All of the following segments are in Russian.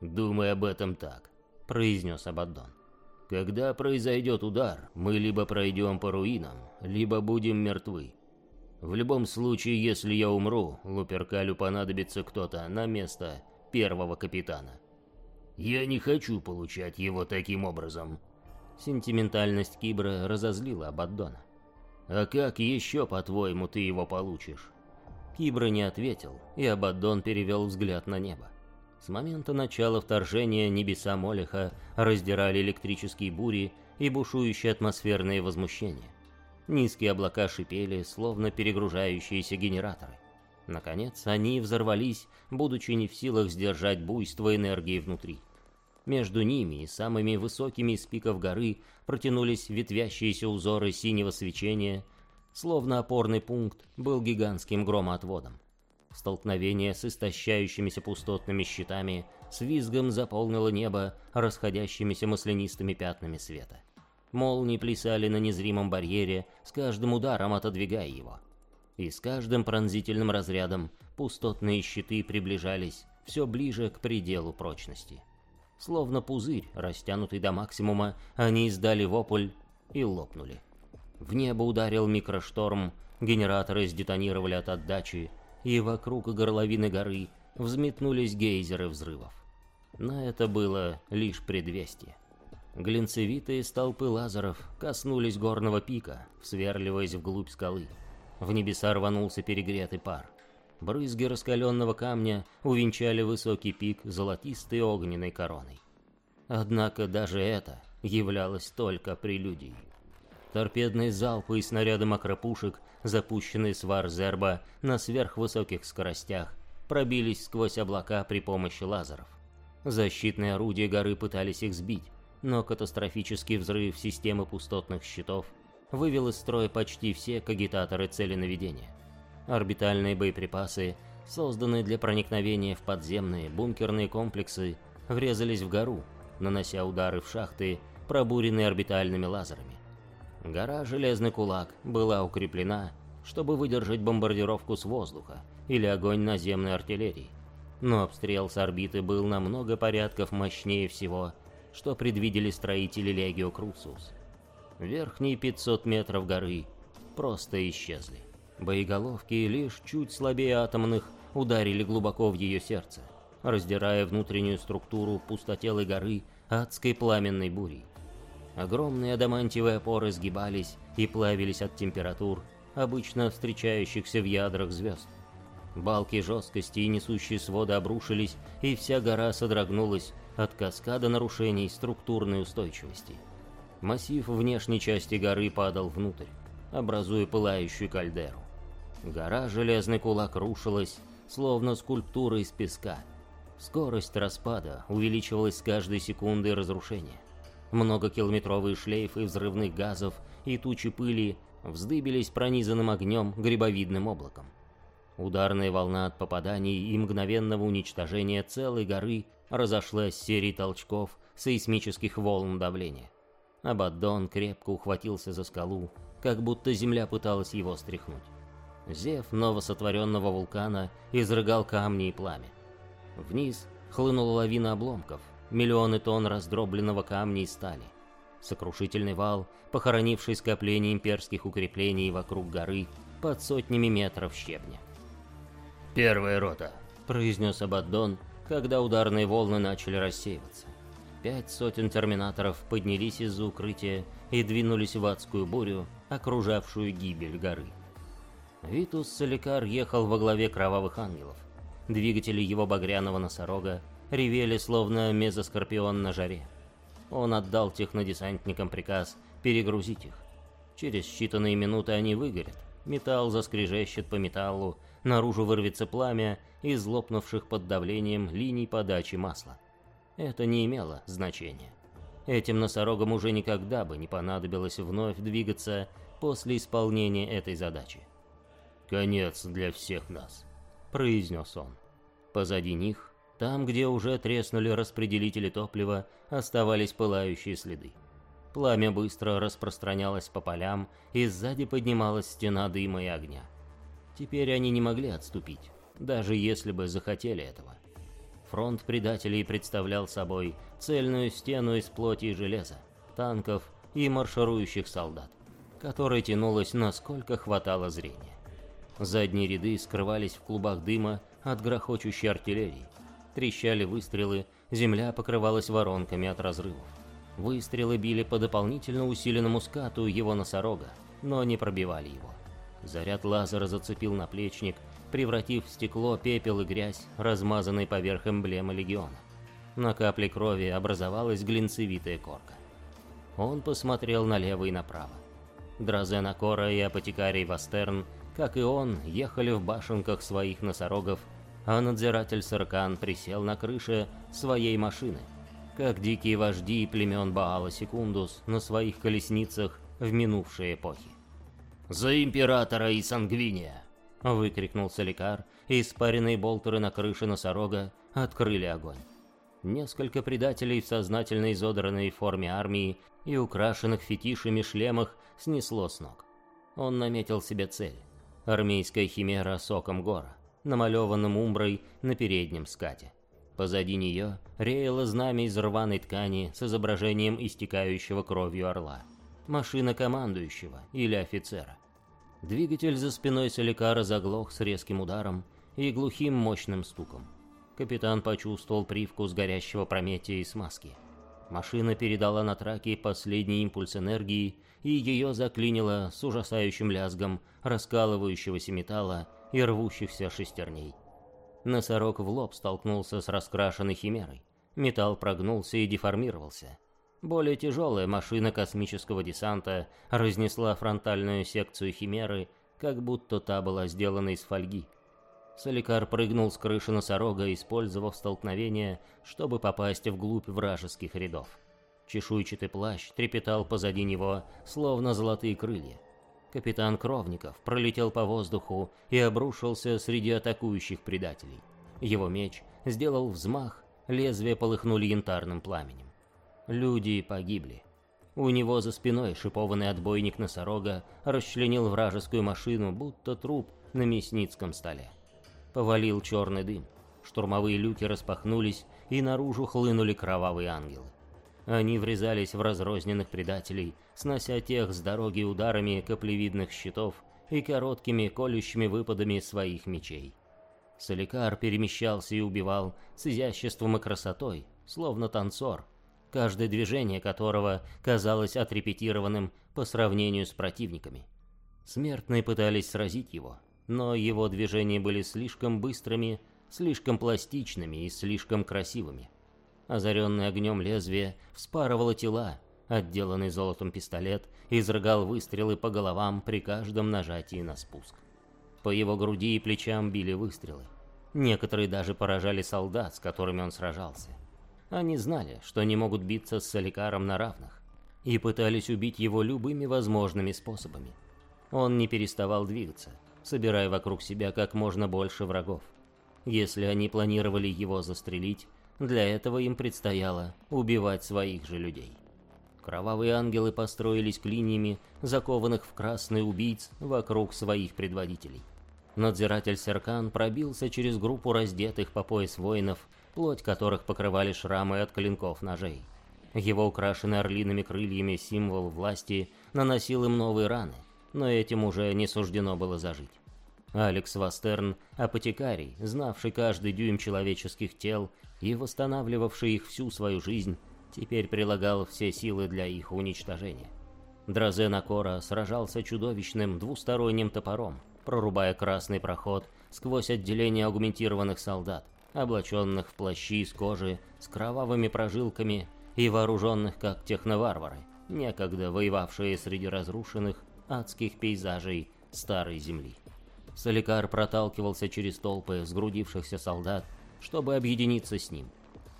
«Думай об этом так», — произнес Абаддон. «Когда произойдет удар, мы либо пройдем по руинам, либо будем мертвы. В любом случае, если я умру, Луперкалю понадобится кто-то на место первого капитана. Я не хочу получать его таким образом». Сентиментальность Кибра разозлила Абаддона. «А как еще, по-твоему, ты его получишь?» Кибра не ответил, и Абаддон перевел взгляд на небо. С момента начала вторжения небеса Молеха раздирали электрические бури и бушующие атмосферные возмущения. Низкие облака шипели, словно перегружающиеся генераторы. Наконец, они взорвались, будучи не в силах сдержать буйство энергии внутри. Между ними и самыми высокими из пиков горы протянулись ветвящиеся узоры синего свечения, словно опорный пункт был гигантским громоотводом. Столкновение с истощающимися пустотными щитами с визгом заполнило небо расходящимися маслянистыми пятнами света. Молнии плясали на незримом барьере, с каждым ударом отодвигая его. И с каждым пронзительным разрядом пустотные щиты приближались все ближе к пределу прочности. Словно пузырь, растянутый до максимума, они издали вопль и лопнули. В небо ударил микрошторм, генераторы сдетонировали от отдачи, и вокруг горловины горы взметнулись гейзеры взрывов. Но это было лишь предвестие. Глинцевитые столпы лазеров коснулись горного пика, всверливаясь вглубь скалы. В небеса рванулся перегретый пар. Брызги раскаленного камня увенчали высокий пик золотистой огненной короной. Однако даже это являлось только прелюдией. Торпедные залпы и снаряды макропушек, запущенные с Варзерба на сверхвысоких скоростях, пробились сквозь облака при помощи лазеров. Защитные орудия горы пытались их сбить, но катастрофический взрыв системы пустотных щитов вывел из строя почти все кагитаторы цели наведения. Орбитальные боеприпасы, созданные для проникновения в подземные бункерные комплексы, врезались в гору, нанося удары в шахты, пробуренные орбитальными лазерами. Гора Железный Кулак была укреплена, чтобы выдержать бомбардировку с воздуха или огонь наземной артиллерии. Но обстрел с орбиты был на много порядков мощнее всего, что предвидели строители Легио Круцус. Верхние 500 метров горы просто исчезли. Боеголовки лишь чуть слабее атомных ударили глубоко в ее сердце, раздирая внутреннюю структуру пустотелой горы адской пламенной бурей. Огромные адамантиевые опоры сгибались и плавились от температур, обычно встречающихся в ядрах звезд. Балки жесткости и несущие своды обрушились, и вся гора содрогнулась от каскада нарушений структурной устойчивости. Массив внешней части горы падал внутрь, образуя пылающую кальдеру. Гора Железный Кулак рушилась, словно скульптура из песка. Скорость распада увеличивалась с каждой секундой разрушения. Многокилометровые шлейфы взрывных газов и тучи пыли вздыбились пронизанным огнем грибовидным облаком. Ударная волна от попаданий и мгновенного уничтожения целой горы разошлась серией толчков сейсмических волн давления. Абаддон крепко ухватился за скалу, как будто земля пыталась его стряхнуть. Зев новосотворенного вулкана изрыгал камни и пламя. Вниз хлынула лавина обломков, миллионы тонн раздробленного камня и стали. Сокрушительный вал, похоронивший скопление имперских укреплений вокруг горы под сотнями метров щебня. «Первая рота», — произнес Абаддон, когда ударные волны начали рассеиваться. Пять сотен терминаторов поднялись из-за укрытия и двинулись в адскую бурю, окружавшую гибель горы. Витус Соликар ехал во главе кровавых ангелов. Двигатели его багряного носорога ревели, словно мезоскорпион на жаре. Он отдал технодесантникам приказ перегрузить их. Через считанные минуты они выгорят. Металл заскрежещет по металлу, наружу вырвется пламя из лопнувших под давлением линий подачи масла. Это не имело значения. Этим носорогам уже никогда бы не понадобилось вновь двигаться после исполнения этой задачи. «Конец для всех нас», — произнес он. Позади них, там, где уже треснули распределители топлива, оставались пылающие следы. Пламя быстро распространялось по полям, и сзади поднималась стена дыма и огня. Теперь они не могли отступить, даже если бы захотели этого. Фронт предателей представлял собой цельную стену из плоти и железа, танков и марширующих солдат, которая тянулась насколько хватало зрения. Задние ряды скрывались в клубах дыма от грохочущей артиллерии. Трещали выстрелы, земля покрывалась воронками от разрывов. Выстрелы били по дополнительно усиленному скату его носорога, но не пробивали его. Заряд лазера зацепил наплечник, превратив в стекло пепел и грязь, размазанный поверх эмблемы легиона. На капле крови образовалась глинцевитая корка. Он посмотрел налево и направо. Дрозен Акора и апотекарий Вастерн, как и он, ехали в башенках своих носорогов, а надзиратель Саркан присел на крыше своей машины, как дикие вожди племен Баала Секундус на своих колесницах в минувшие эпохи. «За императора и сангвиния!» — выкрикнул Соликар, и испаренные болтеры на крыше носорога открыли огонь. Несколько предателей в сознательно изодранной форме армии и украшенных фетишами шлемах снесло с ног. Он наметил себе цель — армейская химера соком гора, намалеванным умброй на переднем скате. Позади нее реяло знамя из рваной ткани с изображением истекающего кровью орла, машина командующего или офицера. Двигатель за спиной Соликара заглох с резким ударом и глухим мощным стуком. Капитан почувствовал привкус горящего прометия и смазки. Машина передала на траке последний импульс энергии, и ее заклинило с ужасающим лязгом раскалывающегося металла и рвущихся шестерней. Носорог в лоб столкнулся с раскрашенной химерой. Металл прогнулся и деформировался. Более тяжелая машина космического десанта разнесла фронтальную секцию Химеры, как будто та была сделана из фольги. Соликар прыгнул с крыши носорога, использовав столкновение, чтобы попасть вглубь вражеских рядов. Чешуйчатый плащ трепетал позади него, словно золотые крылья. Капитан Кровников пролетел по воздуху и обрушился среди атакующих предателей. Его меч сделал взмах, лезвия полыхнули янтарным пламенем. Люди погибли. У него за спиной шипованный отбойник носорога расчленил вражескую машину, будто труп на мясницком столе. Повалил черный дым. Штурмовые люки распахнулись, и наружу хлынули кровавые ангелы. Они врезались в разрозненных предателей, снося тех с дороги ударами каплевидных щитов и короткими колющими выпадами своих мечей. Соликар перемещался и убивал с изяществом и красотой, словно танцор, каждое движение которого казалось отрепетированным по сравнению с противниками. Смертные пытались сразить его, но его движения были слишком быстрыми, слишком пластичными и слишком красивыми. Озаренный огнем лезвие вспарывало тела, отделанный золотом пистолет изрыгал выстрелы по головам при каждом нажатии на спуск. По его груди и плечам били выстрелы. Некоторые даже поражали солдат, с которыми он сражался. Они знали, что не могут биться с Саликаром на равных, и пытались убить его любыми возможными способами. Он не переставал двигаться, собирая вокруг себя как можно больше врагов. Если они планировали его застрелить, для этого им предстояло убивать своих же людей. Кровавые ангелы построились клиньями, закованных в красный убийц вокруг своих предводителей. Надзиратель Серкан пробился через группу раздетых по пояс воинов плоть которых покрывали шрамы от клинков ножей. Его украшенный орлиными крыльями символ власти наносил им новые раны, но этим уже не суждено было зажить. Алекс Вастерн, апотекарий, знавший каждый дюйм человеческих тел и восстанавливавший их всю свою жизнь, теперь прилагал все силы для их уничтожения. Дрозен Акора сражался чудовищным двусторонним топором, прорубая красный проход сквозь отделение аугментированных солдат, облаченных в плащи из кожи с кровавыми прожилками и вооруженных как техноварвары, некогда воевавшие среди разрушенных адских пейзажей старой земли. Соликар проталкивался через толпы сгрудившихся солдат, чтобы объединиться с ним.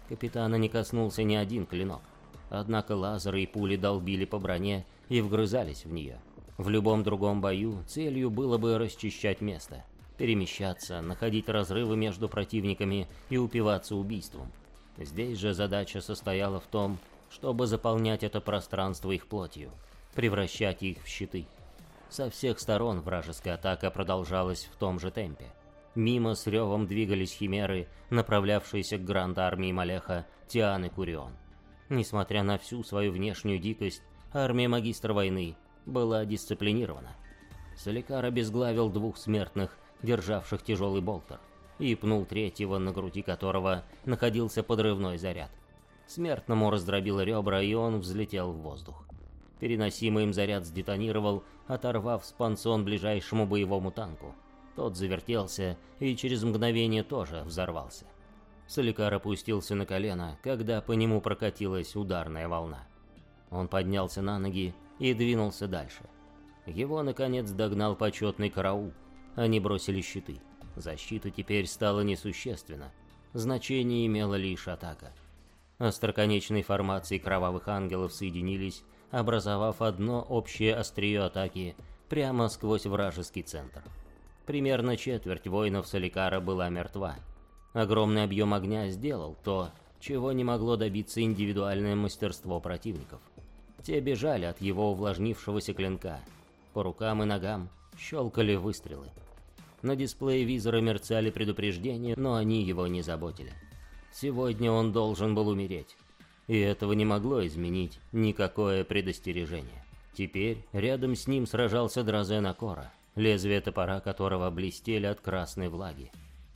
Капитана не коснулся ни один клинок, однако лазеры и пули долбили по броне и вгрызались в нее. В любом другом бою целью было бы расчищать место, перемещаться, находить разрывы между противниками и упиваться убийством. Здесь же задача состояла в том, чтобы заполнять это пространство их плотью, превращать их в щиты. Со всех сторон вражеская атака продолжалась в том же темпе. Мимо с ревом двигались химеры, направлявшиеся к гранд-армии Малеха Тиан и Курион. Несмотря на всю свою внешнюю дикость, армия магистра войны была дисциплинирована. Соликар обезглавил двух смертных, державших тяжелый болтер, и пнул третьего, на груди которого находился подрывной заряд. Смертному раздробило ребра, и он взлетел в воздух. Переносимый им заряд сдетонировал, оторвав спансон ближайшему боевому танку. Тот завертелся и через мгновение тоже взорвался. Соликар опустился на колено, когда по нему прокатилась ударная волна. Он поднялся на ноги и двинулся дальше. Его, наконец, догнал почетный караул. Они бросили щиты. Защита теперь стала несущественна. Значение имела лишь атака. Остроконечные формации кровавых ангелов соединились, образовав одно общее острие атаки прямо сквозь вражеский центр. Примерно четверть воинов Соликара была мертва, Огромный объем огня сделал то, чего не могло добиться индивидуальное мастерство противников. Те бежали от его увлажнившегося клинка. По рукам и ногам щелкали выстрелы. На дисплее визора мерцали предупреждения, но они его не заботили. Сегодня он должен был умереть. И этого не могло изменить никакое предостережение. Теперь рядом с ним сражался Дрозен Акора, лезвие топора которого блестели от красной влаги.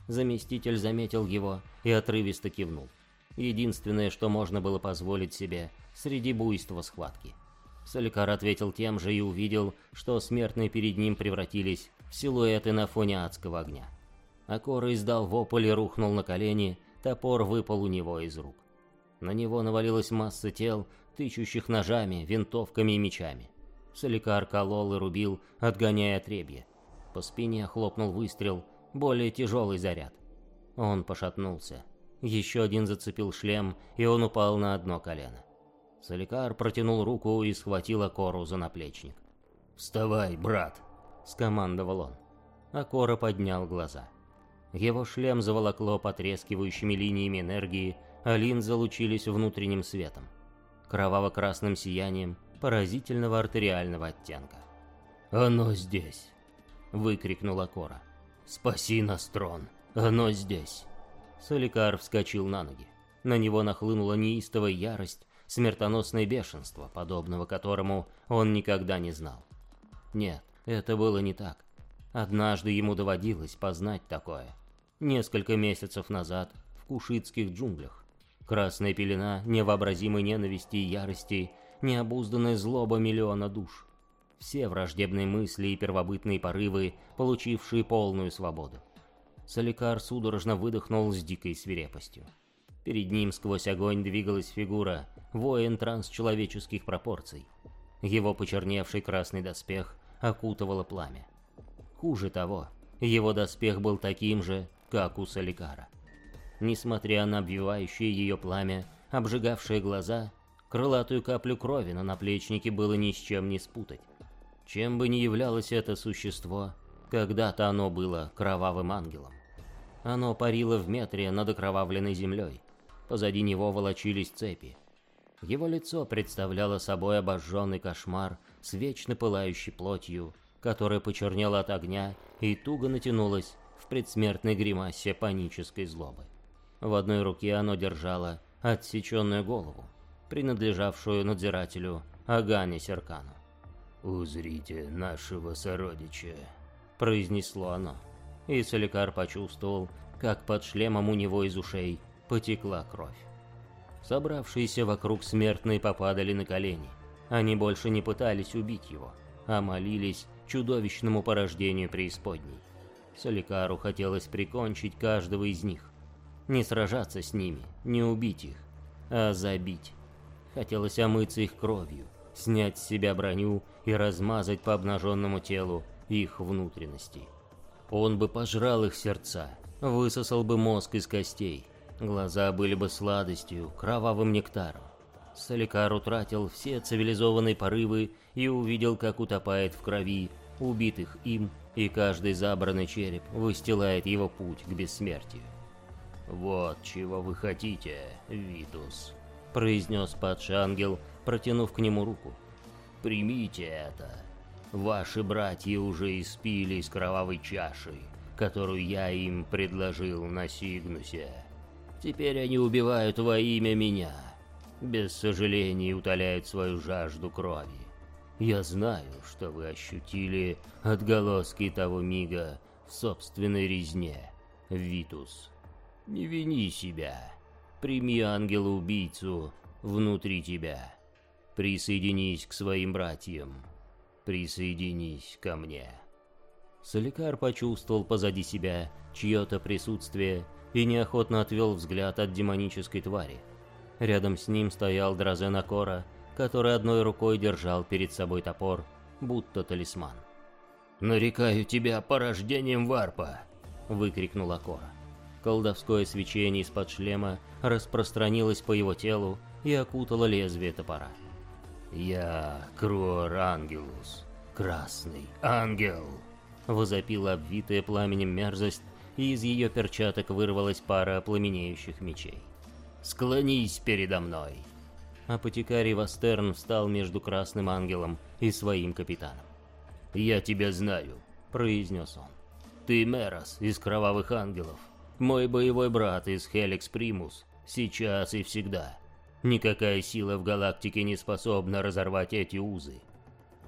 Заместитель заметил его и отрывисто кивнул. Единственное, что можно было позволить себе среди буйства схватки. Соликар ответил тем же и увидел, что смертные перед ним превратились в силуэты на фоне адского огня. Акора издал вопль и рухнул на колени, топор выпал у него из рук. На него навалилась масса тел, тычущих ножами, винтовками и мечами. Соликар колол и рубил, отгоняя отребье. По спине хлопнул выстрел, более тяжелый заряд. Он пошатнулся. Еще один зацепил шлем, и он упал на одно колено. Соликар протянул руку и схватил Акору за наплечник. «Вставай, брат!» — скомандовал он. Акора поднял глаза. Его шлем заволокло потрескивающими линиями энергии, а линзы лучились внутренним светом, кроваво-красным сиянием поразительного артериального оттенка. «Оно здесь!» — выкрикнул Акора. «Спаси нас, трон! Оно здесь!» Соликар вскочил на ноги. На него нахлынула неистовая ярость, смертоносное бешенство, подобного которому он никогда не знал. Нет, это было не так. Однажды ему доводилось познать такое. Несколько месяцев назад в кушитских джунглях. Красная пелена невообразимой ненависти и ярости, необузданная злоба миллиона душ все враждебные мысли и первобытные порывы, получившие полную свободу. Соликар судорожно выдохнул с дикой свирепостью. Перед ним сквозь огонь двигалась фигура, воин трансчеловеческих пропорций. Его почерневший красный доспех окутывало пламя. Хуже того, его доспех был таким же, как у Соликара. Несмотря на обвивающее ее пламя, обжигавшие глаза, крылатую каплю крови на наплечнике было ни с чем не спутать. Чем бы ни являлось это существо, когда-то оно было кровавым ангелом. Оно парило в метре над окровавленной землей. Позади него волочились цепи. Его лицо представляло собой обожженный кошмар с вечно пылающей плотью, которая почернела от огня и туго натянулась в предсмертной гримасе панической злобы. В одной руке оно держало отсеченную голову, принадлежавшую надзирателю Агане Серкану. «Узрите нашего сородича», — произнесло оно. И Соликар почувствовал, как под шлемом у него из ушей потекла кровь. Собравшиеся вокруг смертные попадали на колени. Они больше не пытались убить его, а молились чудовищному порождению преисподней. Соликару хотелось прикончить каждого из них. Не сражаться с ними, не убить их, а забить. Хотелось омыться их кровью, снять с себя броню и размазать по обнаженному телу их внутренности. Он бы пожрал их сердца, высосал бы мозг из костей, глаза были бы сладостью, кровавым нектаром. Саликар утратил все цивилизованные порывы и увидел, как утопает в крови убитых им, и каждый забранный череп выстилает его путь к бессмертию. «Вот чего вы хотите, Витус», — произнес падший протянув к нему руку. Примите это. Ваши братья уже испили из кровавой чаши, которую я им предложил на Сигнусе. Теперь они убивают во имя меня. Без сожалений утоляют свою жажду крови. Я знаю, что вы ощутили отголоски того мига в собственной резне, Витус. Не вини себя. Прими ангела-убийцу внутри тебя. Присоединись к своим братьям. Присоединись ко мне. Соликар почувствовал позади себя чье-то присутствие и неохотно отвел взгляд от демонической твари. Рядом с ним стоял Дрозен Акора, который одной рукой держал перед собой топор, будто талисман. «Нарекаю тебя порождением варпа!» — выкрикнул Акора. Колдовское свечение из-под шлема распространилось по его телу и окутало лезвие топора. «Я Круор Ангелус, Красный Ангел!» Возопила обвитая пламенем мерзость, и из ее перчаток вырвалась пара пламенеющих мечей. «Склонись передо мной!» Апотекарий Вастерн встал между Красным Ангелом и своим капитаном. «Я тебя знаю», — произнес он. «Ты Мерос из Кровавых Ангелов, мой боевой брат из Хеликс Примус, сейчас и всегда. Никакая сила в галактике не способна разорвать эти узы.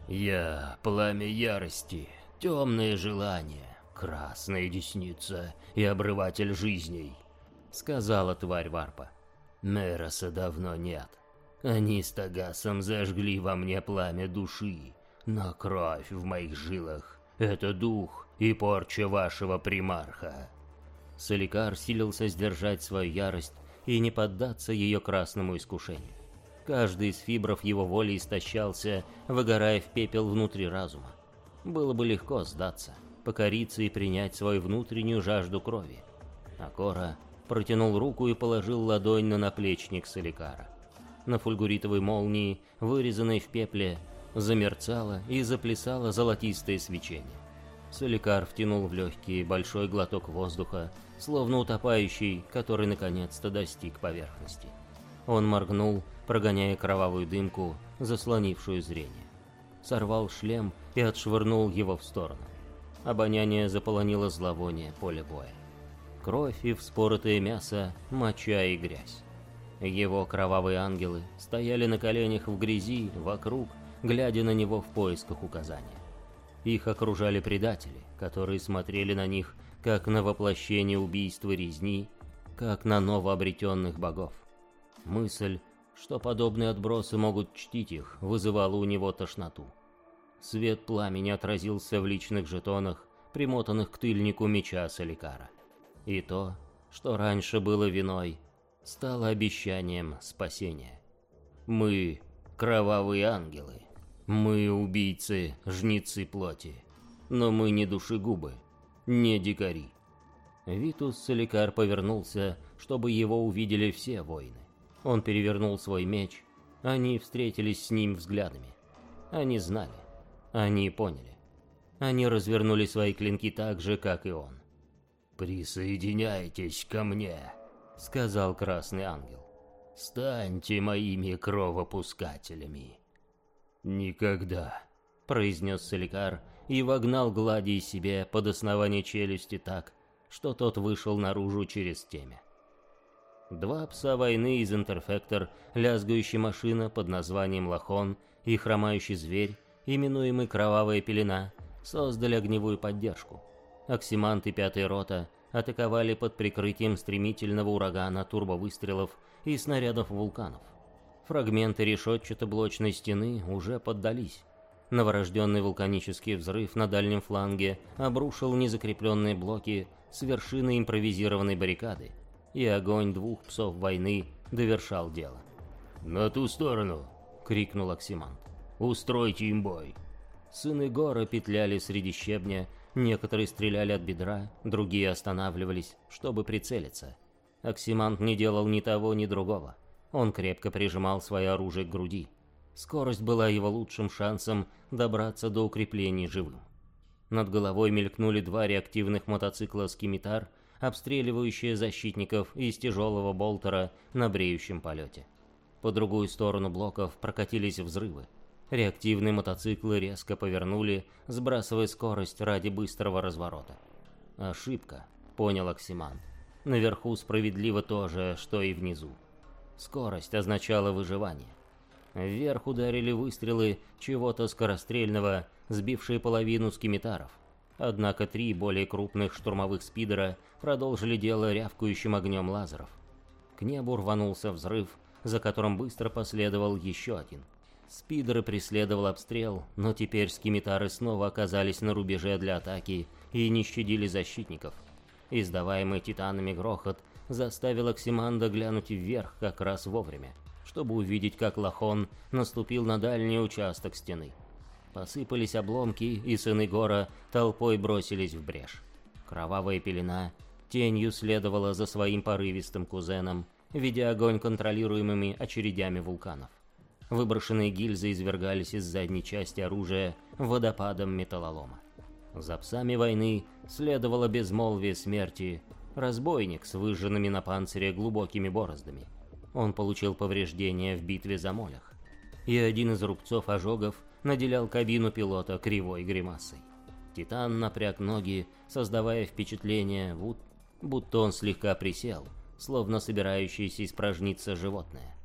Я — пламя ярости, темное желание, красная десница и обрыватель жизней», — сказала тварь Варпа. «Мероса давно нет. Они с Тагасом зажгли во мне пламя души, но кровь в моих жилах — это дух и порча вашего примарха». Соликар силился сдержать свою ярость и не поддаться ее красному искушению. Каждый из фибров его воли истощался, выгорая в пепел внутри разума. Было бы легко сдаться, покориться и принять свою внутреннюю жажду крови. Акора протянул руку и положил ладонь на наплечник Соликара. На фульгуритовой молнии, вырезанной в пепле, замерцало и заплясало золотистое свечение. Соликар втянул в легкий большой глоток воздуха, словно утопающий, который наконец-то достиг поверхности. Он моргнул, прогоняя кровавую дымку, заслонившую зрение. Сорвал шлем и отшвырнул его в сторону. Обоняние заполонило зловоние поля боя. Кровь и вспоротое мясо, моча и грязь. Его кровавые ангелы стояли на коленях в грязи, вокруг, глядя на него в поисках указания. Их окружали предатели, которые смотрели на них как на воплощение убийства резни, как на новообретенных богов. Мысль, что подобные отбросы могут чтить их, вызывала у него тошноту. Свет пламени отразился в личных жетонах, примотанных к тыльнику меча Саликара. И то, что раньше было виной, стало обещанием спасения. Мы — кровавые ангелы. Мы — убийцы, жнецы плоти. Но мы не душегубы не дикари. Витус Соликар повернулся, чтобы его увидели все воины. Он перевернул свой меч, они встретились с ним взглядами. Они знали, они поняли. Они развернули свои клинки так же, как и он. «Присоединяйтесь ко мне», — сказал Красный Ангел. «Станьте моими кровопускателями». «Никогда», — произнес Соликар, — и вогнал Гладий себе под основание челюсти так, что тот вышел наружу через темя. Два пса войны из Интерфектор, лязгающая машина под названием Лахон и хромающий зверь, именуемый Кровавая Пелена, создали огневую поддержку. Оксимант и Пятая Рота атаковали под прикрытием стремительного урагана турбовыстрелов и снарядов вулканов. Фрагменты решетчато-блочной стены уже поддались, Новорожденный вулканический взрыв на дальнем фланге обрушил незакрепленные блоки с вершины импровизированной баррикады, и огонь двух псов войны довершал дело. «На ту сторону!» — крикнул Оксимант. «Устройте им бой!» Сыны Гора петляли среди щебня, некоторые стреляли от бедра, другие останавливались, чтобы прицелиться. Оксимант не делал ни того, ни другого. Он крепко прижимал свое оружие к груди. Скорость была его лучшим шансом добраться до укреплений живым. Над головой мелькнули два реактивных мотоцикла «Скимитар», обстреливающие защитников из тяжелого болтера на бреющем полете. По другую сторону блоков прокатились взрывы. Реактивные мотоциклы резко повернули, сбрасывая скорость ради быстрого разворота. Ошибка, понял Оксиман. Наверху справедливо то же, что и внизу. Скорость означала выживание. Вверх ударили выстрелы чего-то скорострельного, сбившие половину скимитаров. Однако три более крупных штурмовых спидера продолжили дело рявкающим огнем лазеров. К небу рванулся взрыв, за которым быстро последовал еще один. Спидеры преследовал обстрел, но теперь скимитары снова оказались на рубеже для атаки и не щадили защитников. Издаваемый титанами грохот заставил Оксиманда глянуть вверх как раз вовремя, чтобы увидеть, как Лахон наступил на дальний участок стены. Посыпались обломки, и сыны Гора толпой бросились в брешь. Кровавая пелена тенью следовала за своим порывистым кузеном, ведя огонь контролируемыми очередями вулканов. Выброшенные гильзы извергались из задней части оружия водопадом металлолома. За псами войны следовало безмолвие смерти, разбойник с выжженными на панцире глубокими бороздами. Он получил повреждения в битве за Молях, и один из рубцов ожогов наделял кабину пилота кривой гримасой. Титан напряг ноги, создавая впечатление, будто он слегка присел, словно собирающееся испражниться животное.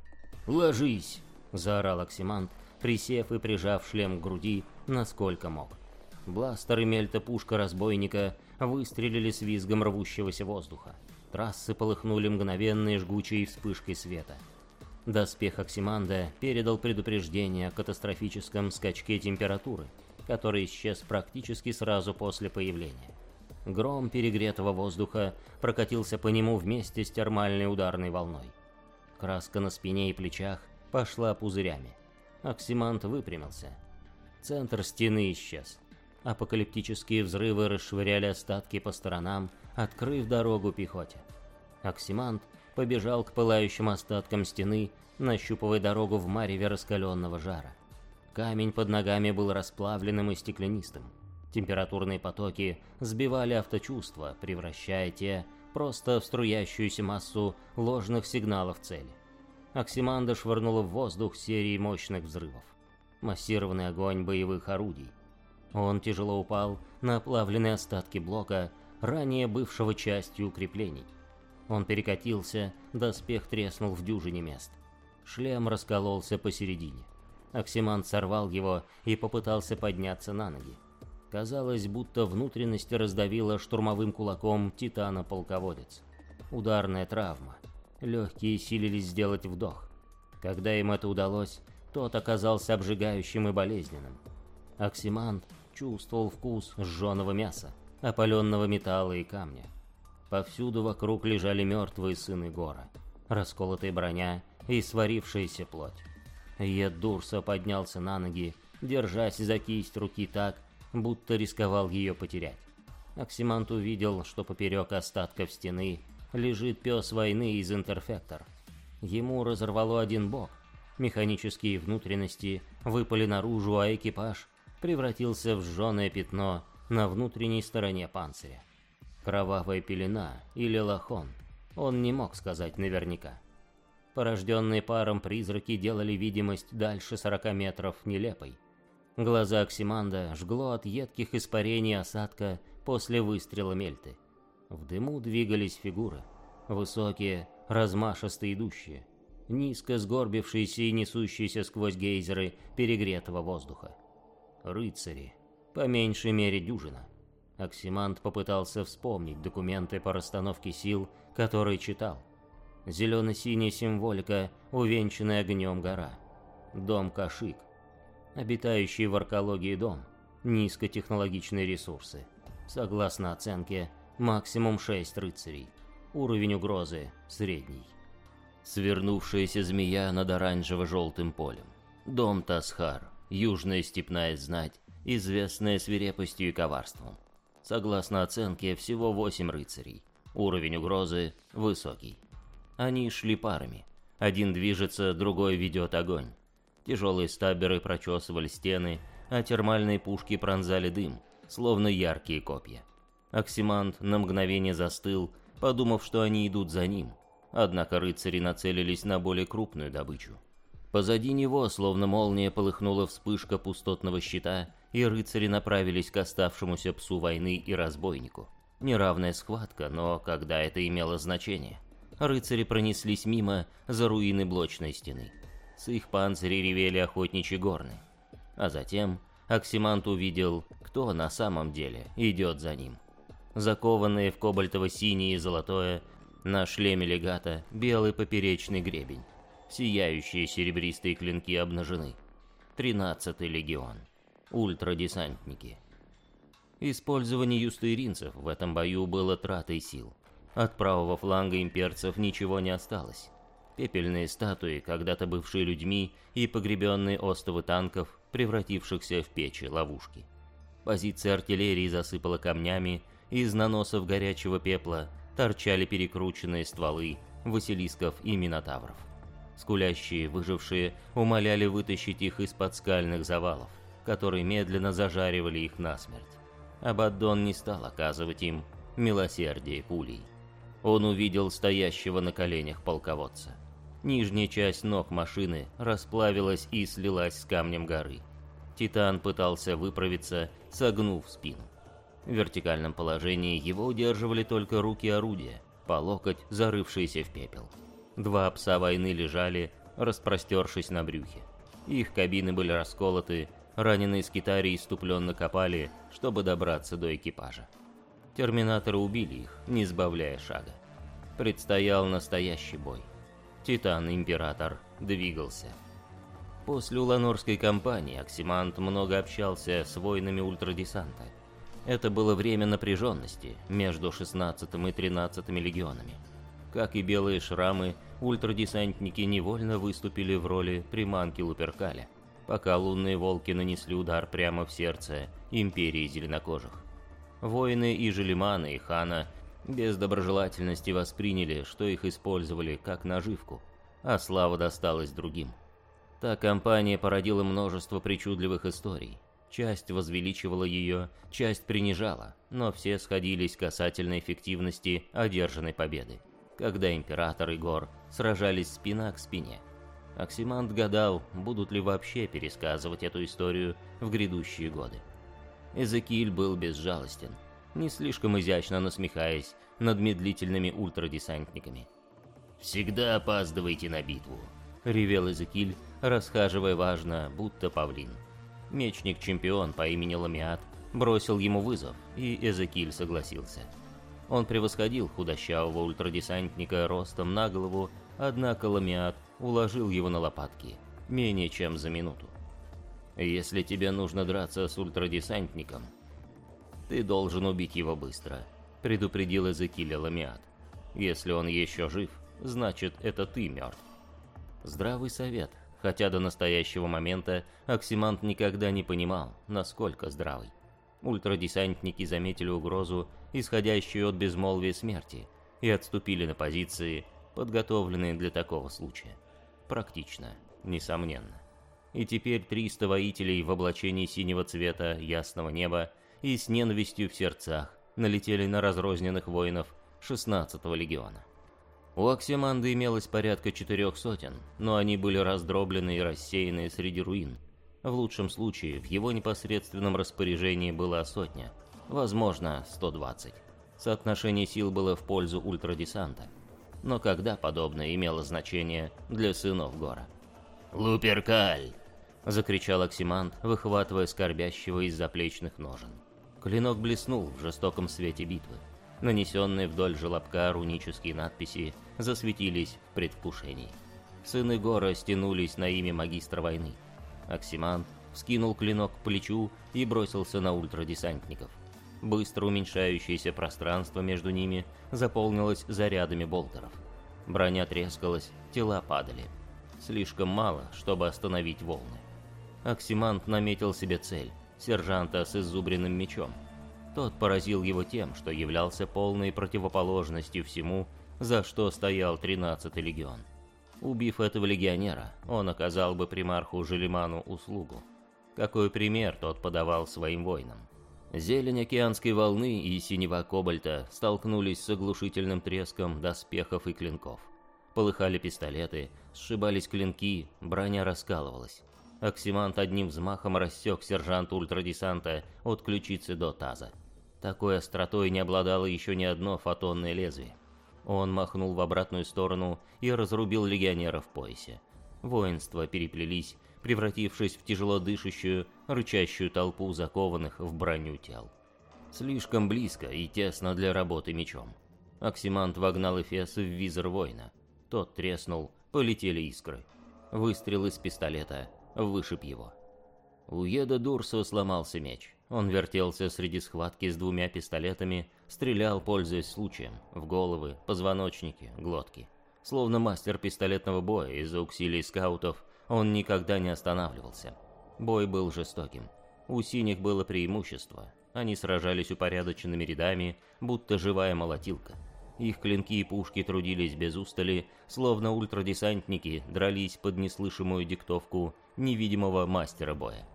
«Ложись!» — заорал Оксимант, присев и прижав шлем к груди, насколько мог. Бластер и мельта-пушка разбойника выстрелили с визгом рвущегося воздуха. Трассы полыхнули мгновенной жгучей вспышкой света. Доспех Оксиманда передал предупреждение о катастрофическом скачке температуры, который исчез практически сразу после появления. Гром перегретого воздуха прокатился по нему вместе с термальной ударной волной. Краска на спине и плечах пошла пузырями. Оксимант выпрямился. Центр стены исчез. Апокалиптические взрывы расшвыряли остатки по сторонам, открыв дорогу пехоте. Оксимант побежал к пылающим остаткам стены, нащупывая дорогу в мареве раскаленного жара. Камень под ногами был расплавленным и стеклянистым. Температурные потоки сбивали авточувства, превращая те просто в струящуюся массу ложных сигналов цели. Оксиманда швырнула в воздух серии мощных взрывов. Массированный огонь боевых орудий — он тяжело упал на оплавленные остатки блока, ранее бывшего частью укреплений. Он перекатился, доспех треснул в дюжине мест. Шлем раскололся посередине. Оксиман сорвал его и попытался подняться на ноги. Казалось, будто внутренности раздавило штурмовым кулаком титана-полководец. Ударная травма. Легкие силились сделать вдох. Когда им это удалось, тот оказался обжигающим и болезненным. Оксимант чувствовал вкус сжженного мяса, опаленного металла и камня. Повсюду вокруг лежали мертвые сыны гора, расколотая броня и сварившаяся плоть. Еддурса поднялся на ноги, держась за кисть руки так, будто рисковал ее потерять. Оксимант увидел, что поперек остатков стены лежит пес войны из Интерфектор. Ему разорвало один бок, механические внутренности выпали наружу, а экипаж превратился в жженое пятно на внутренней стороне панциря. Кровавая пелена или лохон, он не мог сказать наверняка. Порожденные паром призраки делали видимость дальше 40 метров нелепой. Глаза Оксиманда жгло от едких испарений осадка после выстрела мельты. В дыму двигались фигуры. Высокие, размашисто идущие. Низко сгорбившиеся и несущиеся сквозь гейзеры перегретого воздуха рыцари, по меньшей мере дюжина. Оксимант попытался вспомнить документы по расстановке сил, которые читал. Зелено-синяя символика, увенчанная огнем гора. Дом Кашик. Обитающий в аркологии дом. Низкотехнологичные ресурсы. Согласно оценке, максимум 6 рыцарей. Уровень угрозы средний. Свернувшаяся змея над оранжево-желтым полем. Дом Тасхар южная степная знать, известная свирепостью и коварством. Согласно оценке, всего восемь рыцарей. Уровень угрозы высокий. Они шли парами. Один движется, другой ведет огонь. Тяжелые стаберы прочесывали стены, а термальные пушки пронзали дым, словно яркие копья. Оксимант на мгновение застыл, подумав, что они идут за ним. Однако рыцари нацелились на более крупную добычу. Позади него, словно молния, полыхнула вспышка пустотного щита, и рыцари направились к оставшемуся псу войны и разбойнику. Неравная схватка, но когда это имело значение? Рыцари пронеслись мимо за руины блочной стены. С их панцирей ревели охотничьи горны. А затем Оксимант увидел, кто на самом деле идет за ним. Закованные в кобальтово-синее и золотое, на шлеме легата белый поперечный гребень. Сияющие серебристые клинки обнажены. Тринадцатый легион. Ультрадесантники. Использование юстыринцев в этом бою было тратой сил. От правого фланга имперцев ничего не осталось. Пепельные статуи, когда-то бывшие людьми, и погребенные остовы танков, превратившихся в печи ловушки. Позиции артиллерии засыпало камнями, из наносов горячего пепла торчали перекрученные стволы василисков и минотавров. Скулящие, выжившие, умоляли вытащить их из-под скальных завалов, которые медленно зажаривали их насмерть. Абаддон не стал оказывать им милосердие пулей. Он увидел стоящего на коленях полководца. Нижняя часть ног машины расплавилась и слилась с камнем горы. Титан пытался выправиться, согнув спину. В вертикальном положении его удерживали только руки орудия, по локоть зарывшиеся в пепел. Два пса войны лежали, распростершись на брюхе. Их кабины были расколоты, раненые скитари иступленно копали, чтобы добраться до экипажа. Терминаторы убили их, не сбавляя шага. Предстоял настоящий бой. Титан-император двигался. После Уланорской кампании Оксимант много общался с воинами ультрадесанта. Это было время напряженности между 16 и 13 легионами. Как и белые шрамы, ультрадесантники невольно выступили в роли приманки Луперкаля, пока лунные волки нанесли удар прямо в сердце империи зеленокожих. Воины и Желимана, и Хана без доброжелательности восприняли, что их использовали как наживку, а слава досталась другим. Та компания породила множество причудливых историй. Часть возвеличивала ее, часть принижала, но все сходились касательно эффективности одержанной победы, когда Император и Гор сражались спина к спине. Оксимант гадал, будут ли вообще пересказывать эту историю в грядущие годы. Эзекиль был безжалостен, не слишком изящно насмехаясь над медлительными ультрадесантниками. «Всегда опаздывайте на битву», — ревел Эзекиль, расхаживая важно, будто павлин. Мечник-чемпион по имени Ламиат бросил ему вызов, и Эзекиль согласился. Он превосходил худощавого ультрадесантника ростом на голову, однако Ламиат уложил его на лопатки менее чем за минуту. Если тебе нужно драться с ультрадесантником, ты должен убить его быстро, предупредил Эзекиля Ламиат. Если он еще жив, значит это ты мертв. Здравый совет, хотя до настоящего момента Оксимант никогда не понимал, насколько здравый. Ультрадесантники заметили угрозу, исходящую от безмолвия смерти, и отступили на позиции, подготовленные для такого случая. Практично, несомненно и теперь 300 воителей в облачении синего цвета ясного неба и с ненавистью в сердцах налетели на разрозненных воинов 16-го легиона. У Оксиманды имелось порядка четырех сотен, но они были раздроблены и рассеяны среди руин. В лучшем случае в его непосредственном распоряжении была сотня, возможно 120. Соотношение сил было в пользу ультрадесанта. Но когда подобное имело значение для сынов Гора? «Луперкаль!» — закричал Оксимант, выхватывая скорбящего из заплечных ножен. Клинок блеснул в жестоком свете битвы. Нанесенные вдоль желобка рунические надписи засветились в предвкушении. Сыны Гора стянулись на имя магистра войны. Оксимант вскинул клинок к плечу и бросился на ультрадесантников. Быстро уменьшающееся пространство между ними заполнилось зарядами болтеров. Броня трескалась, тела падали. Слишком мало, чтобы остановить волны. Оксимант наметил себе цель – сержанта с изубренным мечом. Тот поразил его тем, что являлся полной противоположностью всему, за что стоял 13-й легион. Убив этого легионера, он оказал бы примарху Желиману услугу. Какой пример тот подавал своим воинам? Зелень океанской волны и синева кобальта столкнулись с оглушительным треском доспехов и клинков. Полыхали пистолеты, сшибались клинки, броня раскалывалась. Оксимант одним взмахом рассек сержанта ультрадесанта от ключицы до таза. Такой остротой не обладало еще ни одно фотонное лезвие. Он махнул в обратную сторону и разрубил легионера в поясе. Воинства переплелись, превратившись в тяжело дышащую, рычащую толпу закованных в броню тел. Слишком близко и тесно для работы мечом. Оксимант вогнал Эфес в визор воина. Тот треснул, полетели искры. Выстрел из пистолета вышиб его. У Еда Дурсо сломался меч. Он вертелся среди схватки с двумя пистолетами, стрелял, пользуясь случаем, в головы, позвоночники, глотки. Словно мастер пистолетного боя из-за усилий скаутов, он никогда не останавливался. Бой был жестоким. У синих было преимущество. Они сражались упорядоченными рядами, будто живая молотилка. Их клинки и пушки трудились без устали, словно ультрадесантники дрались под неслышимую диктовку невидимого мастера боя.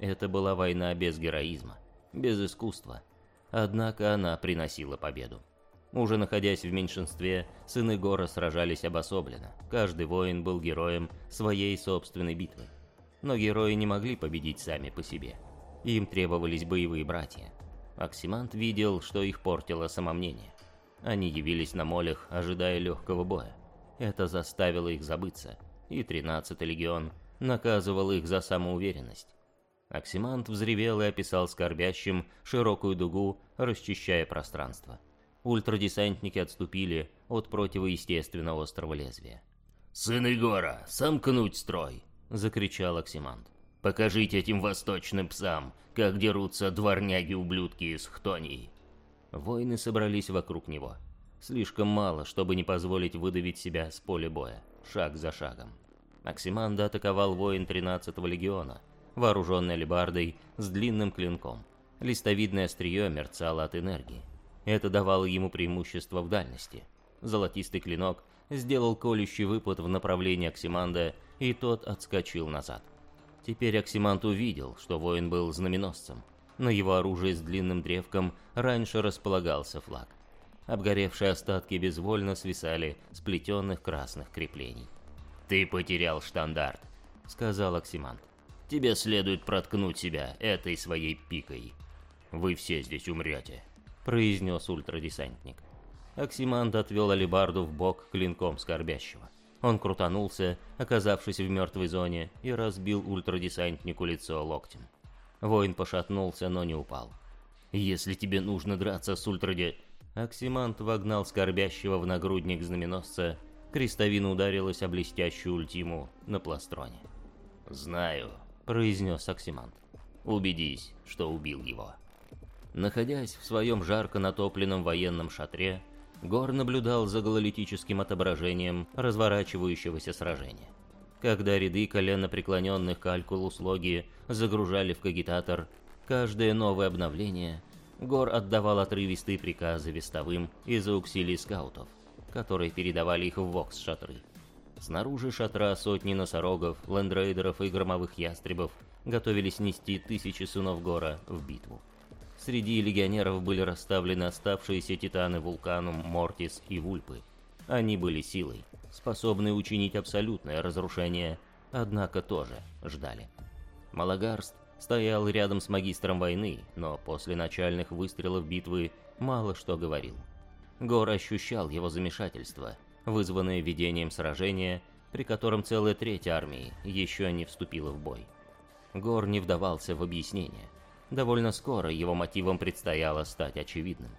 Это была война без героизма, без искусства. Однако она приносила победу. Уже находясь в меньшинстве, сыны Гора сражались обособленно. Каждый воин был героем своей собственной битвы. Но герои не могли победить сами по себе. Им требовались боевые братья. Оксимант видел, что их портило самомнение. Они явились на молях, ожидая легкого боя. Это заставило их забыться, и 13-й легион наказывал их за самоуверенность. Оксимант взревел и описал скорбящим широкую дугу, расчищая пространство. Ультрадесантники отступили от противоестественного острого лезвия. «Сын Игора, сомкнуть строй!» — закричал Оксимант. «Покажите этим восточным псам, как дерутся дворняги-ублюдки из Хтонии!» Воины собрались вокруг него. Слишком мало, чтобы не позволить выдавить себя с поля боя, шаг за шагом. Оксиманда атаковал воин 13-го легиона — вооруженный алебардой с длинным клинком. Листовидное острие мерцало от энергии. Это давало ему преимущество в дальности. Золотистый клинок сделал колющий выпад в направлении Оксиманда, и тот отскочил назад. Теперь Оксимант увидел, что воин был знаменосцем. На его оружии с длинным древком раньше располагался флаг. Обгоревшие остатки безвольно свисали с плетенных красных креплений. «Ты потерял штандарт», — сказал Оксимант. Тебе следует проткнуть себя этой своей пикой. Вы все здесь умрете», — произнес ультрадесантник. Оксимант отвел алибарду в бок клинком скорбящего. Он крутанулся, оказавшись в мертвой зоне, и разбил ультрадесантнику лицо локтем. Воин пошатнулся, но не упал. «Если тебе нужно драться с ультраде...» Оксимант вогнал скорбящего в нагрудник знаменосца, крестовина ударилась о блестящую ультиму на пластроне. «Знаю», произнес Оксимант. «Убедись, что убил его». Находясь в своем жарко натопленном военном шатре, Гор наблюдал за гололитическим отображением разворачивающегося сражения. Когда ряды колено преклоненных калькулус-логи загружали в кагитатор, каждое новое обновление Гор отдавал отрывистые приказы вестовым из ауксилий скаутов, которые передавали их в вокс-шатры. Снаружи шатра сотни носорогов, лендрейдеров и громовых ястребов готовились нести тысячи сынов Гора в битву. Среди легионеров были расставлены оставшиеся титаны Вулканум, Мортис и Вульпы. Они были силой, способны учинить абсолютное разрушение, однако тоже ждали. Малагарст стоял рядом с магистром войны, но после начальных выстрелов битвы мало что говорил. Гор ощущал его замешательство – вызванное ведением сражения, при котором целая треть армии еще не вступила в бой. Гор не вдавался в объяснение. Довольно скоро его мотивом предстояло стать очевидным.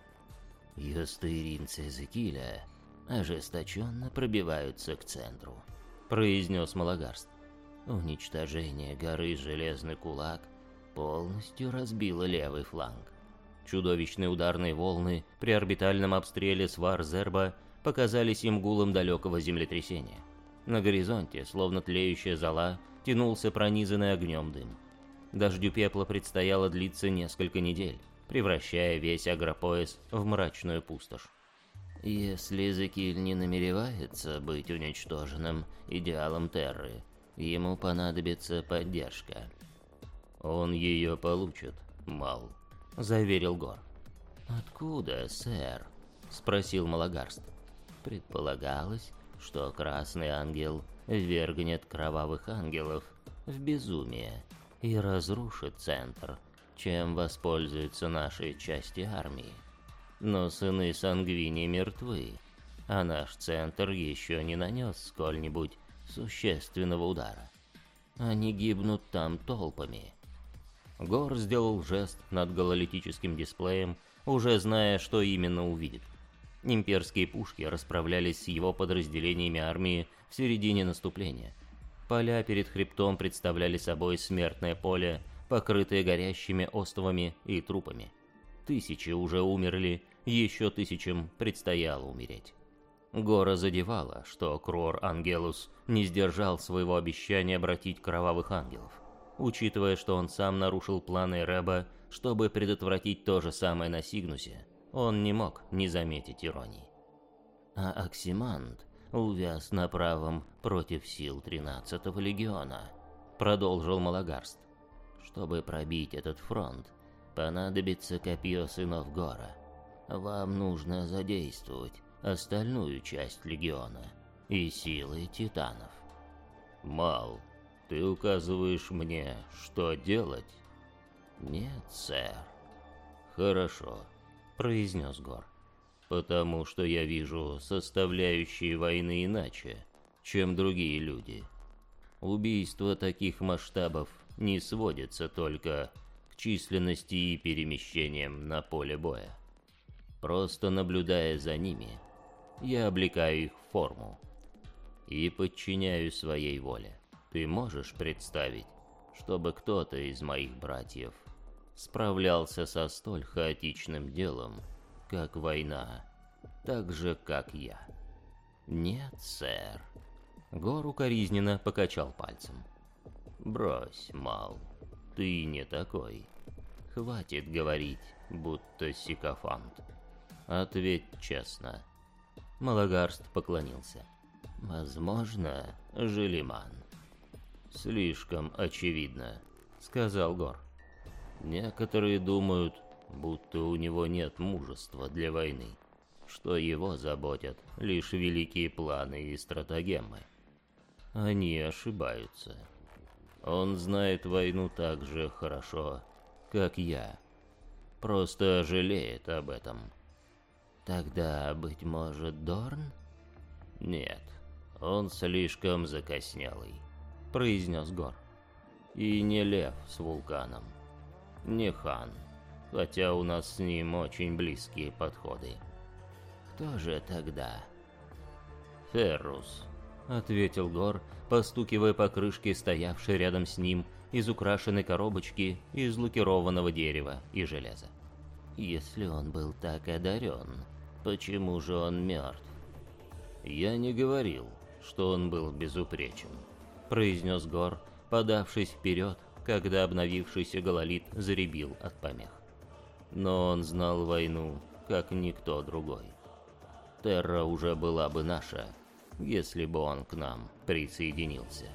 «Юстыринцы Зекиля ожесточенно пробиваются к центру», — произнес Малагарст. «Уничтожение горы Железный Кулак полностью разбило левый фланг. Чудовищные ударные волны при орбитальном обстреле Свар-Зерба показались им гулом далекого землетрясения. На горизонте, словно тлеющая зола, тянулся пронизанный огнем дым. Дождю пепла предстояло длиться несколько недель, превращая весь агропояс в мрачную пустошь. Если Зекиль не намеревается быть уничтоженным идеалом Терры, ему понадобится поддержка. Он ее получит, Мал, заверил Гор. Откуда, сэр? спросил Малагарст. Предполагалось, что Красный Ангел вергнет кровавых ангелов в безумие и разрушит центр, чем воспользуются наши части армии. Но сыны Сангвини мертвы, а наш центр еще не нанес сколь-нибудь существенного удара. Они гибнут там толпами. Гор сделал жест над гололитическим дисплеем, уже зная, что именно увидит. Имперские пушки расправлялись с его подразделениями армии в середине наступления. Поля перед хребтом представляли собой смертное поле, покрытое горящими остовами и трупами. Тысячи уже умерли, еще тысячам предстояло умереть. Гора задевала, что Крор Ангелус не сдержал своего обещания обратить кровавых ангелов, учитывая, что он сам нарушил планы Рэба, чтобы предотвратить то же самое на Сигнусе, он не мог не заметить иронии. А Оксимант увяз на правом против сил 13-го легиона, продолжил Малагарст. Чтобы пробить этот фронт, понадобится копье сынов Гора. Вам нужно задействовать остальную часть легиона и силы титанов. Мал, ты указываешь мне, что делать? Нет, сэр. Хорошо произнес Гор. «Потому что я вижу составляющие войны иначе, чем другие люди. Убийство таких масштабов не сводится только к численности и перемещениям на поле боя. Просто наблюдая за ними, я облекаю их в форму и подчиняю своей воле. Ты можешь представить, чтобы кто-то из моих братьев справлялся со столь хаотичным делом, как война, так же, как я. Нет, сэр. Гор укоризненно покачал пальцем. Брось, Мал, ты не такой. Хватит говорить, будто сикофант. Ответь честно. Малагарст поклонился. Возможно, Желиман. Слишком очевидно, сказал Гор. Некоторые думают, будто у него нет мужества для войны, что его заботят лишь великие планы и стратагемы. Они ошибаются. Он знает войну так же хорошо, как я. Просто жалеет об этом. Тогда, быть может, Дорн? Нет, он слишком закоснелый, произнес Гор. И не лев с вулканом не хан, хотя у нас с ним очень близкие подходы. Кто же тогда? Феррус, ответил Гор, постукивая по крышке стоявшей рядом с ним из украшенной коробочки из лакированного дерева и железа. Если он был так одарен, почему же он мертв? Я не говорил, что он был безупречен, произнес Гор, подавшись вперед когда обновившийся гололит заребил от помех. Но он знал войну, как никто другой. Терра уже была бы наша, если бы он к нам присоединился.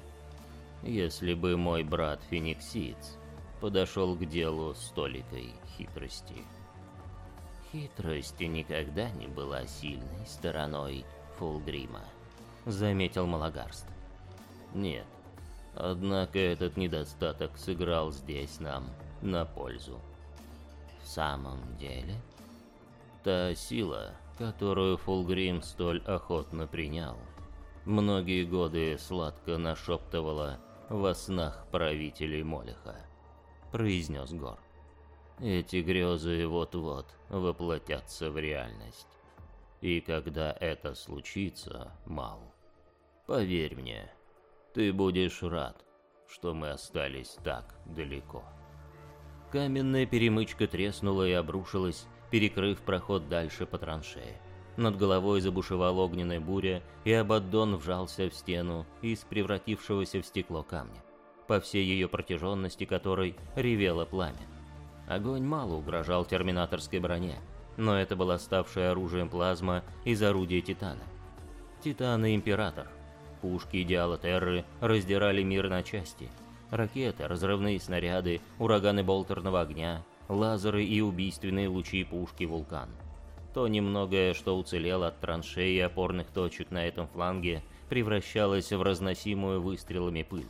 Если бы мой брат Фениксиц подошел к делу с толикой хитрости. Хитрость никогда не была сильной стороной Фулгрима, заметил Малагарст. Нет, Однако этот недостаток сыграл здесь нам на пользу. В самом деле? Та сила, которую Фулгрим столь охотно принял, многие годы сладко нашептывала во снах правителей Молеха, произнес Гор. Эти грезы вот-вот воплотятся в реальность. И когда это случится, Мал, поверь мне, ты будешь рад, что мы остались так далеко. Каменная перемычка треснула и обрушилась, перекрыв проход дальше по траншее. Над головой забушевала огненная буря, и Абаддон вжался в стену из превратившегося в стекло камня, по всей ее протяженности которой ревело пламя. Огонь мало угрожал терминаторской броне, но это была ставшая оружием плазма из орудия Титана. Титан и Император, Пушки Идеала Терры раздирали мир на части. Ракеты, разрывные снаряды, ураганы болтерного огня, лазеры и убийственные лучи пушки «Вулкан». То немногое, что уцелело от траншеи и опорных точек на этом фланге, превращалось в разносимую выстрелами пыль.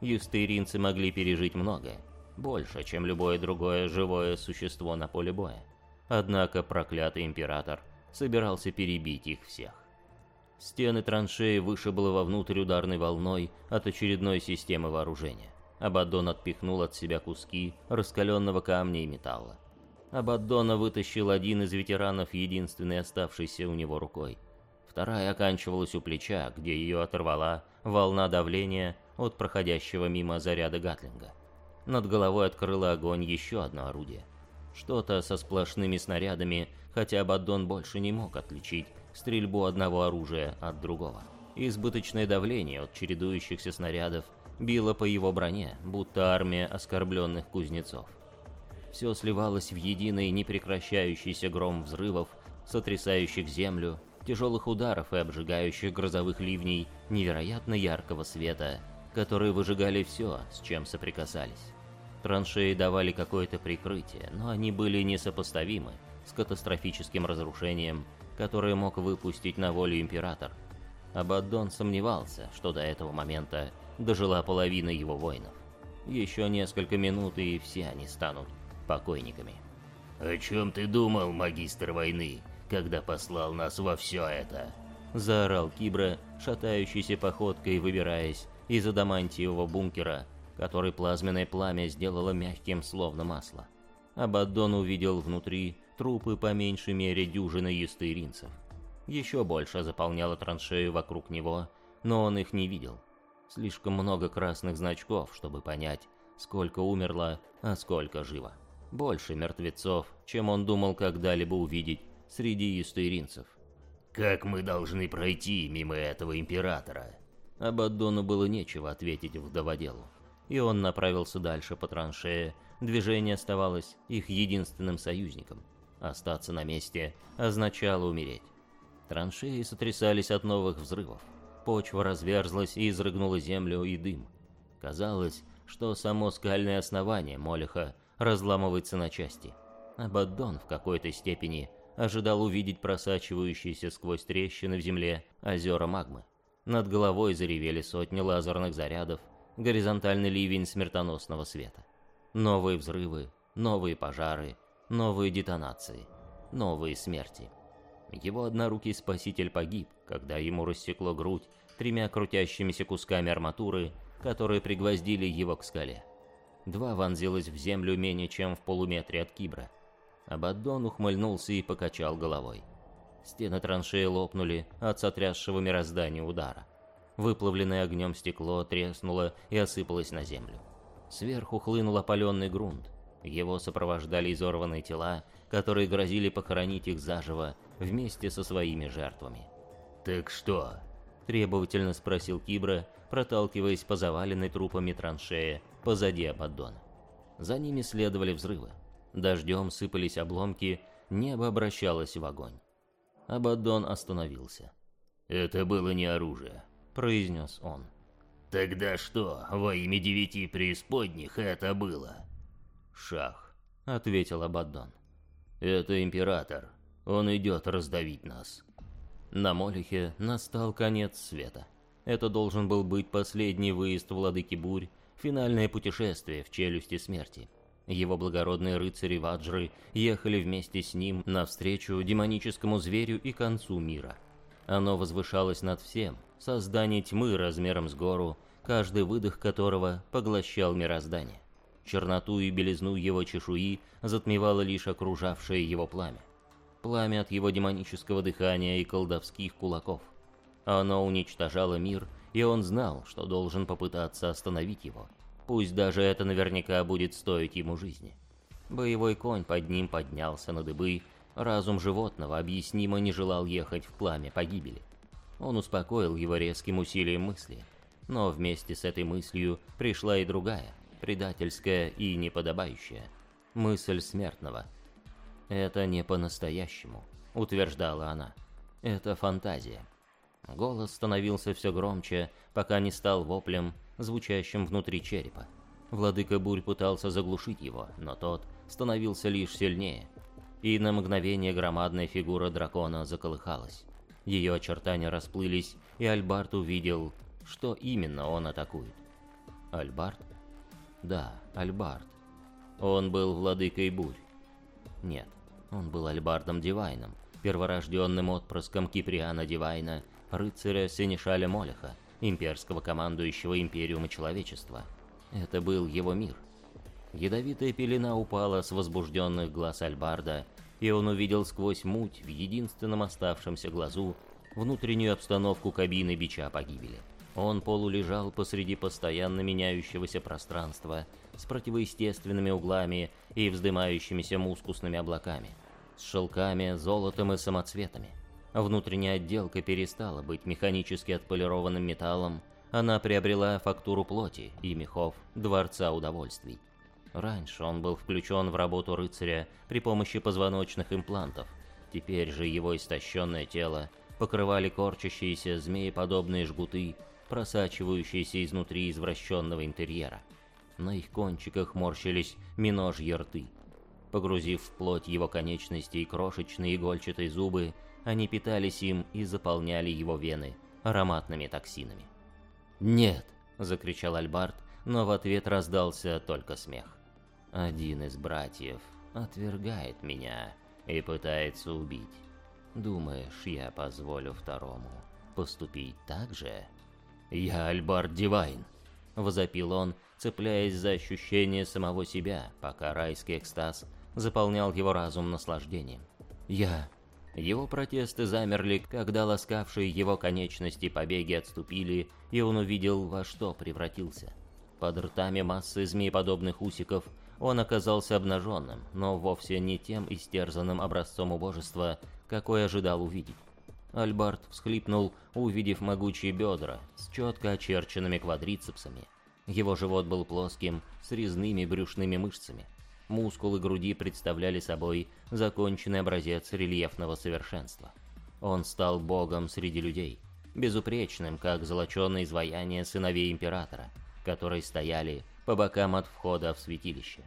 Юстеринцы могли пережить многое. больше, чем любое другое живое существо на поле боя. Однако проклятый император собирался перебить их всех. Стены траншеи вышибло вовнутрь ударной волной от очередной системы вооружения. Абаддон отпихнул от себя куски раскаленного камня и металла. Абаддона вытащил один из ветеранов, единственной оставшейся у него рукой. Вторая оканчивалась у плеча, где ее оторвала волна давления от проходящего мимо заряда Гатлинга. Над головой открыло огонь еще одно орудие. Что-то со сплошными снарядами, хотя Абаддон больше не мог отличить стрельбу одного оружия от другого. Избыточное давление от чередующихся снарядов било по его броне, будто армия оскорбленных кузнецов. Все сливалось в единый непрекращающийся гром взрывов, сотрясающих землю, тяжелых ударов и обжигающих грозовых ливней невероятно яркого света, которые выжигали все, с чем соприкасались. Траншеи давали какое-то прикрытие, но они были несопоставимы с катастрофическим разрушением, которое мог выпустить на волю Император. Абаддон сомневался, что до этого момента дожила половина его воинов. Еще несколько минут, и все они станут покойниками. «О чем ты думал, магистр войны, когда послал нас во все это?» Заорал Кибра, шатающейся походкой, выбираясь из адамантиевого бункера, который плазменное пламя сделало мягким, словно масло. Абаддон увидел внутри трупы по меньшей мере дюжины ястеринцев. Еще больше заполняло траншею вокруг него, но он их не видел. Слишком много красных значков, чтобы понять, сколько умерло, а сколько живо. Больше мертвецов, чем он думал когда-либо увидеть среди ястеринцев. «Как мы должны пройти мимо этого императора?» Абаддону было нечего ответить вдоводелу, и он направился дальше по траншее. Движение оставалось их единственным союзником. Остаться на месте означало умереть. Траншеи сотрясались от новых взрывов. Почва разверзлась и изрыгнула землю и дым. Казалось, что само скальное основание Молиха разламывается на части. Абаддон в какой-то степени ожидал увидеть просачивающиеся сквозь трещины в земле озера магмы. Над головой заревели сотни лазерных зарядов, горизонтальный ливень смертоносного света. Новые взрывы, новые пожары, новые детонации, новые смерти. Его однорукий спаситель погиб, когда ему рассекло грудь тремя крутящимися кусками арматуры, которые пригвоздили его к скале. Два вонзилось в землю менее чем в полуметре от кибра. Абаддон ухмыльнулся и покачал головой. Стены траншеи лопнули от сотрясшего мироздания удара. Выплавленное огнем стекло треснуло и осыпалось на землю. Сверху хлынул опаленный грунт. Его сопровождали изорванные тела, которые грозили похоронить их заживо вместе со своими жертвами. «Так что?» – требовательно спросил Кибра, проталкиваясь по заваленной трупами траншеи позади Абаддона. За ними следовали взрывы. Дождем сыпались обломки, небо обращалось в огонь. Абаддон остановился. «Это было не оружие», — произнес он. «Тогда что, во имя девяти преисподних это было?» «Шах», — ответил Абаддон. «Это император. Он идет раздавить нас». На Молихе настал конец света. Это должен был быть последний выезд владыки Бурь, финальное путешествие в челюсти смерти. Его благородные рыцари Ваджры ехали вместе с ним навстречу демоническому зверю и концу мира. Оно возвышалось над всем, создание тьмы размером с гору, каждый выдох которого поглощал мироздание. Черноту и белизну его чешуи затмевало лишь окружавшее его пламя. Пламя от его демонического дыхания и колдовских кулаков. Оно уничтожало мир, и он знал, что должен попытаться остановить его – Пусть даже это наверняка будет стоить ему жизни. Боевой конь под ним поднялся на дыбы, разум животного объяснимо не желал ехать в пламя погибели. Он успокоил его резким усилием мысли, но вместе с этой мыслью пришла и другая, предательская и неподобающая, мысль смертного. «Это не по-настоящему», — утверждала она. «Это фантазия». Голос становился все громче, пока не стал воплем звучащим внутри черепа. Владыка Бурь пытался заглушить его, но тот становился лишь сильнее. И на мгновение громадная фигура дракона заколыхалась. Ее очертания расплылись, и Альбарт увидел, что именно он атакует. Альбарт? Да, Альбарт. Он был владыкой бурь. Нет, он был Альбардом Дивайном, перворожденным отпрыском Киприана Дивайна, рыцаря Сенешаля Молеха, имперского командующего Империума Человечества. Это был его мир. Ядовитая пелена упала с возбужденных глаз Альбарда, и он увидел сквозь муть в единственном оставшемся глазу внутреннюю обстановку кабины бича погибели. Он полулежал посреди постоянно меняющегося пространства с противоестественными углами и вздымающимися мускусными облаками, с шелками, золотом и самоцветами. Внутренняя отделка перестала быть механически отполированным металлом, она приобрела фактуру плоти и мехов Дворца Удовольствий. Раньше он был включен в работу рыцаря при помощи позвоночных имплантов, теперь же его истощенное тело покрывали корчащиеся змееподобные жгуты, просачивающиеся изнутри извращенного интерьера. На их кончиках морщились миножьи рты. Погрузив в плоть его конечностей крошечные игольчатые зубы, они питались им и заполняли его вены ароматными токсинами. «Нет!» — закричал Альбарт, но в ответ раздался только смех. «Один из братьев отвергает меня и пытается убить. Думаешь, я позволю второму поступить так же? Я Альбард Дивайн, возопил он, цепляясь за ощущение самого себя, пока райский экстаз заполнял его разум наслаждением. Я... Его протесты замерли, когда ласкавшие его конечности побеги отступили, и он увидел, во что превратился. Под ртами массы змееподобных усиков он оказался обнаженным, но вовсе не тем истерзанным образцом убожества, какой ожидал увидеть. Альбарт всхлипнул, увидев могучие бедра с четко очерченными квадрицепсами. Его живот был плоским, с резными брюшными мышцами. Мускулы груди представляли собой законченный образец рельефного совершенства. Он стал богом среди людей, безупречным, как золоченое изваяние сыновей Императора, которые стояли по бокам от входа в святилище.